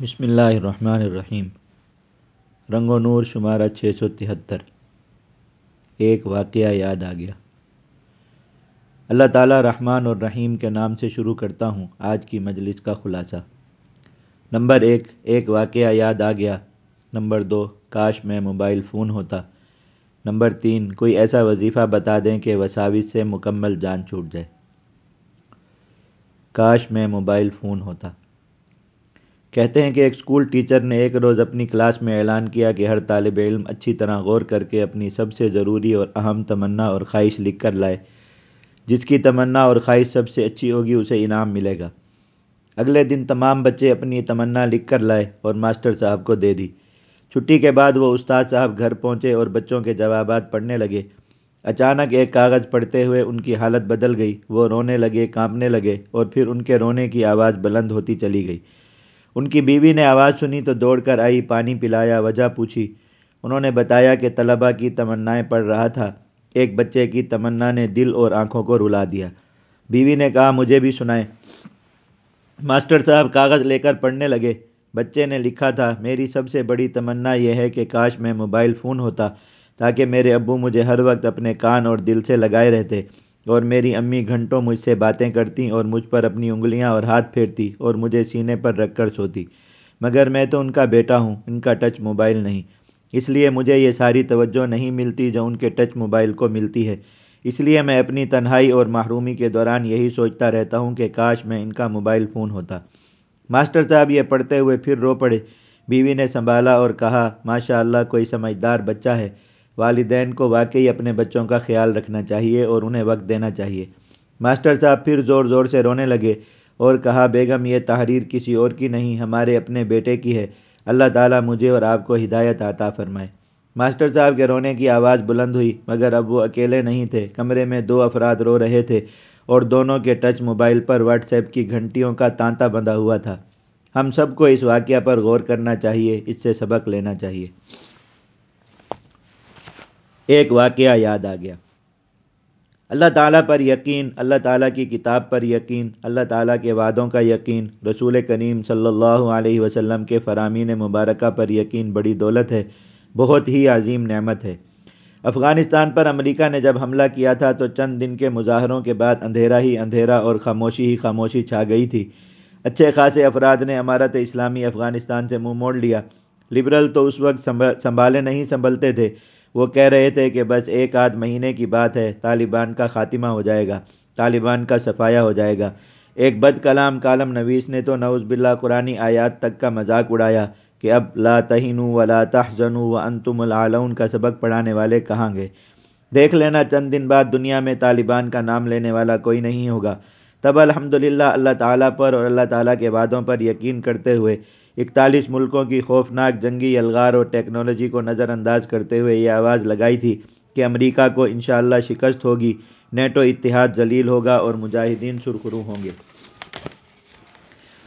بسم اللہ الرحمن الرحیم. رنگ و نور شمارہ چھ سو تہتر. ایک واقعہ یاد آ گیا. اللہ تعالیٰ رحمان اور رحیم کے نام سے شروع کرتا ہوں آج کی مجلس کا خلاصہ. نمبر ایک ایک واقعہ یاد آ گیا. نمبر دو، کاش میں موبائل فون ہوتا. نمبر تین، کوئی ایسا وظیفہ بتا دیں کہ وساوس سے مکمل جان چھوٹ جائے. کاش میں موبائل فون ہوتا. کہتے ہیں کہ ایک اسکول ٹیچر نے ایک روز اپنی کلاس میں اعلان کیا کہ ہر طالب علم اچھی طرح غور کر کے اپنی سب سے ضروری اور اہم تمنا اور خواہش لکھ کر لائے۔ جس کی تمنا اور خواہش سب سے اچھی ہوگی، اسے انعام ملے گا۔ اگلے دن تمام بچے اپنی تمنا لکھ کر لائے اور ماسٹر صاحب کو دے دی۔ چھٹی کے بعد وہ استاد صاحب گھر پہنچے اور بچوں کے جوابات پڑھنے لگے۔ اچانک ایک کاغذ پڑھتے ہوئے ان کی حالت بدل گئی۔ وہ رونے لگے، کانپنے لگے اور پھر ان کے رونے کی آواز بلند ہوتی چلی گئی۔ ان کی بیوی نے آواز سنی تو دوڑ کر آئی، پانی پلایا، وجہ پوچھی۔ انہوں نے بتایا کہ طلبہ کی تمنائیں پڑھ رہا تھا۔ ایک بچے کی تمنا نے دل اور آنکھوں کو رلا دیا۔ بیوی نے کہا، مجھے بھی سنائیں۔ ماسٹر صاحب کاغذ لے کر پڑھنے لگے۔ بچے نے لکھا تھا، میری سب سے بڑی تمنا یہ ہے کہ کاش میں موبائل فون ہوتا تاکہ میرے ابو مجھے ہر وقت اپنے کان اور دل سے لگائے رہتے۔ اور میری امی گھنٹوں مجھ سے باتیں کرتی اور مجھ پر اپنی انگلیاں اور ہاتھ پھیرتی اور مجھے سینے پر رکھ کر سوتی۔ مگر میں تو ان کا بیٹا ہوں، ان کا ٹچ موبائل نہیں۔ اس لیے مجھے یہ ساری توجہ نہیں ملتی جو ان کے ٹچ موبائل کو ملتی ہے۔ اس لیے میں اپنی تنہائی اور محرومی کے دوران یہی سوچتا رہتا ہوں کہ کاش میں ان کا موبائل فون ہوتا۔ ماسٹر صاحب یہ پڑھتے ہوئے پھر رو پڑے۔ بیوی نے سنبھالا اور کہا ماشاء اللہ کوئی سمجھدار بچہ ہے۔ والدین کو واقعی اپنے بچوں کا خیال رکھنا چاہیے اور انہیں وقت دینا چاہیے۔ ماسٹر صاحب پھر زور زور سے رونے لگے اور کہا، بیگم، یہ تحریر کسی اور کی نہیں، ہمارے اپنے بیٹے کی ہے۔ اللہ تعالیٰ مجھے اور آپ کو ہدایت عطا فرمائے ماسٹر صاحب کے رونے کی آواز بلند ہوئی، مگر اب وہ اکیلے نہیں تھے۔ کمرے میں دو افراد رو رہے تھے اور دونوں کے ٹچ موبائل پر واٹس ایپ کی گھنٹیوں کا تانتا بندھا ہوا تھا۔ ہم سب کو اس واقعہ پر غور کرنا چاہیے، اس سے سبق لینا چاہیے۔ ایک واقعہ یاد آ گیا۔ اللہ تعالیٰ پر یقین، اللہ تعالیٰ کی کتاب پر یقین، اللہ تعالیٰ کے وعدوں کا یقین، رسول کریم صلی اللہ علیہ وسلم کے فرامین مبارکہ پر یقین بڑی دولت ہے، بہت ہی عظیم نعمت ہے۔ افغانستان پر امریکہ نے جب حملہ کیا تھا تو چند دن کے مظاہروں کے بعد اندھیرا ہی اندھیرا اور خاموشی ہی خاموشی چھا گئی تھی۔ اچھے خاصے افراد نے امارت اسلامی افغانستان سے منہ مو موڑ لیا۔ لبرل تو اس وقت سنبھالے نہیں، سنبھلتے تھے۔ وہ کہہ رہے تھے کہ بس ایک آدھ مہینے کی بات ہے، طالبان کا خاتمہ ہو جائے گا، طالبان کا صفایا ہو جائے گا۔ ایک بد کلام کالم نویس نے تو نوز باللہ قرآن آیات تک کا مذاق اڑایا کہ اب لا تہینو ولا تحزنو وانتم العلون کا سبق پڑھانے والے کہاں گے۔ دیکھ لینا چند دن بعد دنیا میں طالبان کا نام لینے والا کوئی نہیں ہوگا۔ تب الحمدللہ اللہ تعالیٰ پر اور اللہ تعالیٰ کے وعدوں پر یقین کرتے ہوئے اکتالیس ملکوں کی خوفناک جنگی الغار اور ٹیکنالوجی کو نظر انداز کرتے ہوئے یہ آواز لگائی تھی کہ امریکہ کو انشاءاللہ شکست ہوگی، نیٹو اتحاد ذلیل ہوگا اور مجاہدین سرخرو ہوں گے۔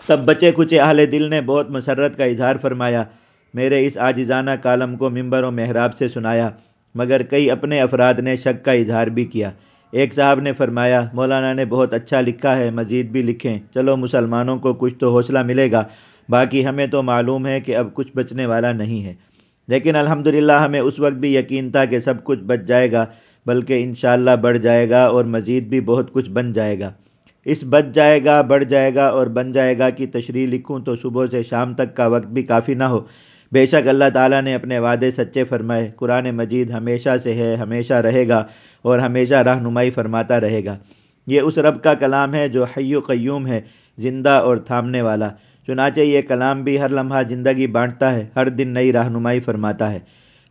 تب بچے کچے اہل دل نے بہت مسرت کا اظہار فرمایا۔ میرے اس عاجزانہ کالم کو ممبر و محراب سے سنایا، مگر کئی اپنے افراد نے شک کا اظہار بھی کیا۔ ایک صاحب نے فرمایا، مولانا نے بہت اچھا لکھا ہے، مزید بھی لکھیں۔ چلو، مسلمانوں کو کچھ تو حوصلہ ملے گا۔ باقی ہمیں تو معلوم ہے کہ اب کچھ بچنے والا نہیں ہے۔ لیکن الحمدللہ، ہمیں اس وقت بھی یقین تھا کہ سب کچھ بچ جائے گا، بلکہ انشاءاللہ بڑھ جائے گا اور مزید بھی بہت کچھ بن جائے گا۔ اس بچ جائے گا، بڑھ جائے گا اور بن جائے گا کی تشریح لکھوں تو صبح سے شام تک کا وقت بھی کافی نہ ہو۔ بے شک اللہ تعالیٰ نے اپنے وعدے سچے فرمائے۔ قرآن مجید ہمیشہ سے ہے، ہمیشہ رہے گا اور ہمیشہ رہنمائی فرماتا رہے گا۔ یہ اس رب کا کلام ہے جو حی و قیوم ہے، زندہ اور تھامنے والا۔ چنانچہ یہ کلام بھی ہر لمحہ زندگی بانٹتا ہے، ہر دن نئی رہنمائی فرماتا ہے۔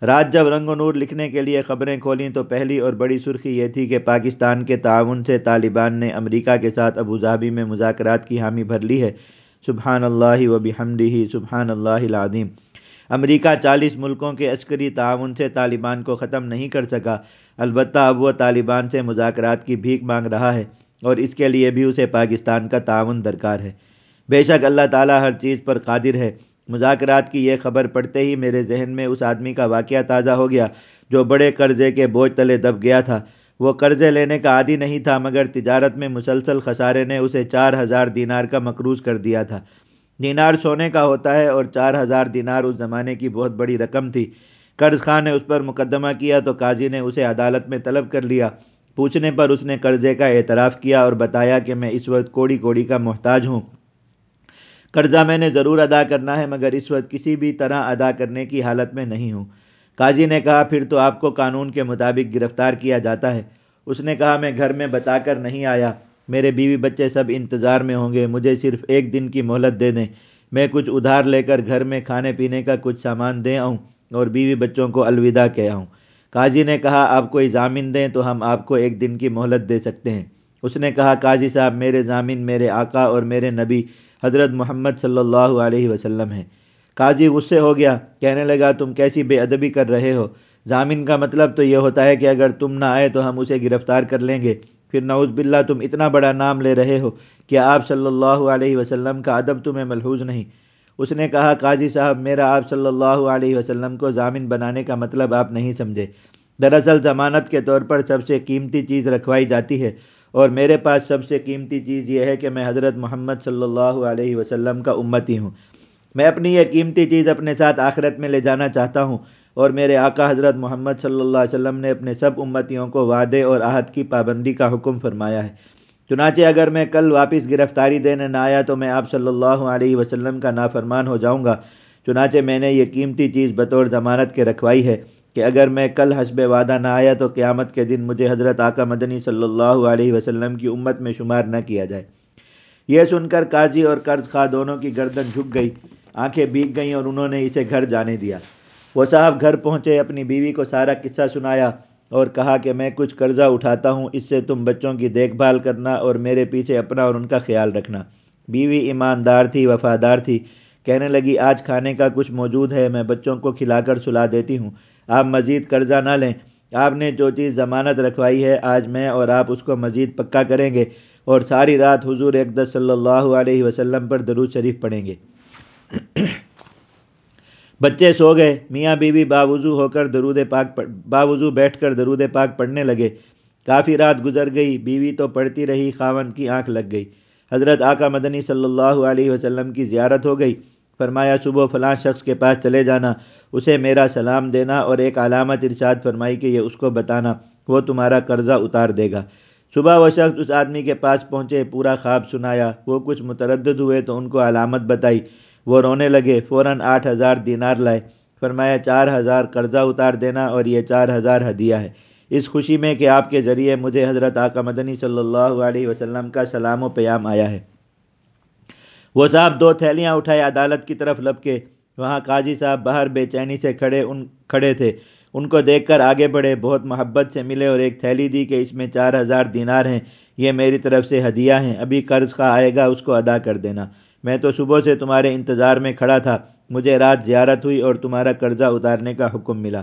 رات جب رنگ و نور لکھنے کے لیے خبریں کھولیں تو پہلی اور بڑی سرخی یہ تھی کہ پاکستان کے تعاون سے طالبان نے امریکہ کے ساتھ ابوظہبی میں مذاکرات کی حامی بھر لی ہے۔ سبحان اللہ و بحمدہ سبحان اللہ العظیم۔ امریکہ چالیس ملکوں کے عسکری تعاون سے طالبان کو ختم نہیں کر سکا۔ البتہ اب وہ طالبان سے مذاکرات کی بھیک مانگ رہا ہے اور اس کے لیے بھی اسے پاکستان کا تعاون درکار ہے۔ بے شک اللہ تعالیٰ ہر چیز پر قادر ہے۔ مذاکرات کی یہ خبر پڑھتے ہی میرے ذہن میں اس آدمی کا واقعہ تازہ ہو گیا جو بڑے قرضے کے بوجھ تلے دب گیا تھا۔ وہ قرضے لینے کا عادی نہیں تھا مگر تجارت میں مسلسل خسارے نے اسے چار ہزار دینار کا مقروض کر دیا تھا۔ دینار سونے کا ہوتا ہے اور چار ہزار دینار اس زمانے کی بہت بڑی رقم تھی۔ قرض خواہ نے اس پر مقدمہ کیا تو قاضی نے اسے عدالت میں طلب کر لیا۔ پوچھنے پر اس نے قرضے کا اعتراف کیا اور بتایا کہ میں اس وقت کوڑی کوڑی کا محتاج ہوں۔ قرضہ میں نے ضرور ادا کرنا ہے مگر اس وقت کسی بھی طرح ادا کرنے کی حالت میں نہیں ہوں۔ قاضی نے کہا، پھر تو آپ کو قانون کے مطابق گرفتار کیا جاتا ہے۔ اس نے کہا، میں گھر میں بتا کر نہیں آیا۔ میرے بیوی بچے سب انتظار میں ہوں گے، مجھے صرف ایک دن کی مہلت دے دیں۔ میں کچھ ادھار لے کر گھر میں کھانے پینے کا کچھ سامان دے آؤں اور بیوی بچوں کو الوداع کہہ آؤں۔ قاضی نے کہا، آپ کوئی ضامن دیں تو ہم آپ کو ایک دن کی مہلت دے سکتے ہیں۔ اس نے کہا، قاضی صاحب، میرے ضامن میرے آقا اور میرے نبی حضرت محمد صلی اللہ علیہ وسلم ہیں۔ قاضی غصے ہو گیا، کہنے لگا، تم کیسی بے ادبی کر رہے ہو؟ ضامن کا مطلب تو یہ ہوتا ہے کہ اگر تم نہ آئے تو ہم اسے گرفتار کر لیں گے۔ پھر نعوذ باللہ تم اتنا بڑا نام لے رہے ہو کہ آپ صلی اللہ علیہ وسلم کا ادب تمہیں ملحوظ نہیں۔ اس نے کہا، قاضی صاحب، میرا آپ صلی اللہ علیہ وسلم کو ضامن بنانے کا مطلب آپ نہیں سمجھے۔ دراصل ضمانت کے طور پر سب سے قیمتی چیز رکھوائی جاتی ہے اور میرے پاس سب سے قیمتی چیز یہ ہے کہ میں حضرت محمد صلی اللہ علیہ وسلم کا امتی ہوں۔ میں اپنی یہ قیمتی چیز اپنے ساتھ آخرت میں لے جانا چاہتا ہوں۔ اور میرے آقا حضرت محمد صلی اللہ علیہ وسلم نے اپنے سب امتیوں کو وعدے اور عہد کی پابندی کا حکم فرمایا ہے۔ چنانچہ اگر میں کل واپس گرفتاری دینے نہ آیا تو میں آپ صلی اللہ علیہ وسلم کا نافرمان ہو جاؤں گا۔ چنانچہ میں نے یہ قیمتی چیز بطور ضمانت کے رکھوائی ہے کہ اگر میں کل حسب وعدہ نہ آیا تو قیامت کے دن مجھے حضرت آقا مدنی صلی اللہ علیہ وسلم کی امت میں شمار نہ کیا جائے۔ یہ سن کر قاضی اور قرض خواہ دونوں کی گردن جھک گئی، آنکھیں بیگ گئیں اور انہوں نے اسے گھر جانے دیا۔ وہ صاحب گھر پہنچے، اپنی بیوی کو سارا قصہ سنایا اور کہا کہ میں کچھ قرضہ اٹھاتا ہوں، اس سے تم بچوں کی دیکھ بھال کرنا اور میرے پیچھے اپنا اور ان کا خیال رکھنا۔ بیوی ایماندار تھی، وفادار تھی، کہنے لگی، آج کھانے کا کچھ موجود ہے، میں بچوں کو کھلا کر سلا دیتی ہوں۔ آپ مزید قرضہ نہ لیں۔ آپ نے جو چیز ضمانت رکھوائی ہے، آج میں اور آپ اس کو مزید پکا کریں گے اور ساری رات حضور اقدس صلی اللہ علیہ وسلم پر درود شریف پڑھیں گے۔ بچے سو گئے۔ میاں بیوی باوضو ہو کر درود پاک باوضو بیٹھ کر درود پاک پڑھنے لگے۔ کافی رات گزر گئی۔ بیوی تو پڑھتی رہی۔ خاون کی آنکھ لگ گئی۔ حضرت آقا مدنی صلی اللہ علیہ وسلم کی زیارت ہو گئی۔ فرمایا، صبح فلاں شخص کے پاس چلے جانا، اسے میرا سلام دینا اور ایک علامت ارشاد فرمائی کہ یہ اس کو بتانا، وہ تمہارا قرضہ اتار دے گا۔ صبح وہ شخص اس آدمی کے پاس پہنچے، پورا خواب سنایا۔ وہ کچھ متردد ہوئے تو ان کو علامت بتائی۔ وہ رونے لگے، فوراً آٹھ ہزار دینار لائے۔ فرمایا، چار ہزار قرضہ اتار دینا اور یہ چار ہزار ہدیہ ہے۔ اس خوشی میں کہ آپ کے ذریعے مجھے حضرت آقا مدنی صلی اللہ علیہ وسلم کا سلام و پیام آیا ہے۔ وہ صاحب دو تھیلیاں اٹھائے عدالت کی طرف لب کے وہاں قاضی صاحب باہر بے چینی سے کھڑے ان، کھڑے تھے۔ ان کو دیکھ کر آگے بڑھے، بہت محبت سے ملے اور ایک تھیلی دی کہ اس میں چار ہزار دینار ہیں، یہ میری طرف سے ہدیہ ہیں، ابھی قرض خواہ آئے گا، اس کو ادا کر دینا۔ میں تو صبح سے تمہارے انتظار میں کھڑا تھا، مجھے رات زیارت ہوئی اور تمہارا قرضہ اتارنے کا حکم ملا۔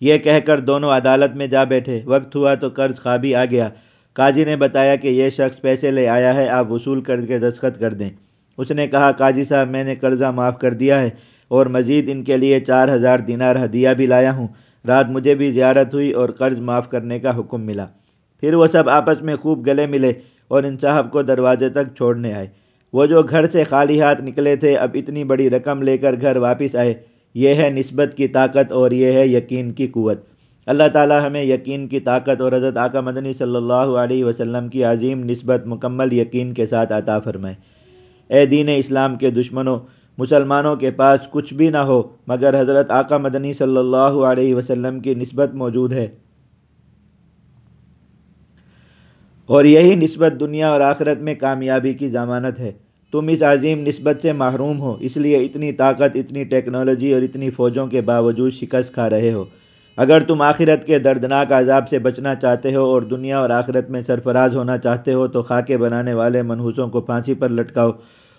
یہ کہہ کر دونوں عدالت میں جا بیٹھے۔ وقت ہوا تو قرض خواہ بھی آ گیا۔ قاضی نے بتایا کہ یہ شخص پیسے لے آیا ہے، آپ وصول کر کے دستخط کر دیں۔ اس نے کہا، قاضی صاحب، میں نے قرضہ معاف کر دیا ہے اور مزید ان کے لیے چار ہزار دینار ہدیہ بھی لایا ہوں۔ رات مجھے بھی زیارت ہوئی اور قرض معاف کرنے کا حکم ملا۔ پھر وہ سب آپس میں خوب گلے ملے اور ان صاحب کو دروازے تک چھوڑنے آئے۔ وہ جو گھر سے خالی ہاتھ نکلے تھے، اب اتنی بڑی رقم لے کر گھر واپس آئے۔ یہ ہے نسبت کی طاقت اور یہ ہے یقین کی قوت۔ اللہ تعالی ہمیں یقین کی طاقت اور حضرت آقا مدنی صلی اللہ علیہ وسلم کی عظیم نسبت مکمل یقین کے ساتھ عطا فرمائے۔ اے دین اسلام کے دشمنوں، مسلمانوں کے پاس کچھ بھی نہ ہو، مگر حضرت آقا مدنی صلی اللہ علیہ وسلم کی نسبت موجود ہے۔ اور یہی نسبت دنیا اور آخرت میں کامیابی کی ضمانت ہے۔ تم اس عظیم نسبت سے محروم ہو، اس لیے اتنی طاقت، اتنی ٹیکنالوجی اور اتنی فوجوں کے باوجود شکست کھا رہے ہو۔ اگر تم آخرت کے دردناک عذاب سے بچنا چاہتے ہو اور دنیا اور آخرت میں سرفراز ہونا چاہتے ہو، تو خاکے بنانے والے منحوسوں کو پھانسی پر لٹکاؤ۔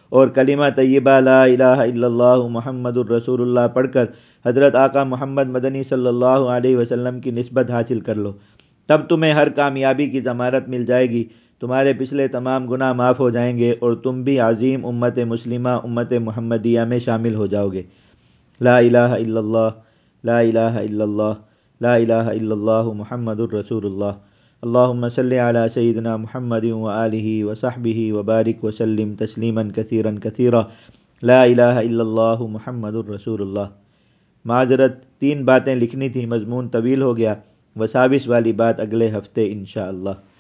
اور کلمہ طیبہ لا الہ الا اللہ محمد الرسول اللہ پڑھ کر حضرت آقا محمد مدنی صلی اللہ علیہ وسلم کی نسبت حاصل کر لو۔ تب تمہیں ہر کامیابی کی ضمانت مل جائے گی۔ تمہارے پچھلے تمام گناہ معاف ہو جائیں گے اور تم بھی عظیم امت مسلمہ، امت محمدیہ میں شامل ہو جاؤ گے۔ لا الہ الا اللہ، لا الہ الا اللہ، لا الہ الا اللہ محمد الرسول اللہ۔ اللہم صلی علی سیدنا محمد و آلہ و صحبہ و بارک وسلم تسلیما کثیرا کثیرا۔ لا الہ الا اللہ محمد الرسول اللہ۔ معذرت، تین باتیں لکھنی تھی مضمون طویل ہو گیا۔ وساوس والی بات اگلے ہفتے انشاءاللہ۔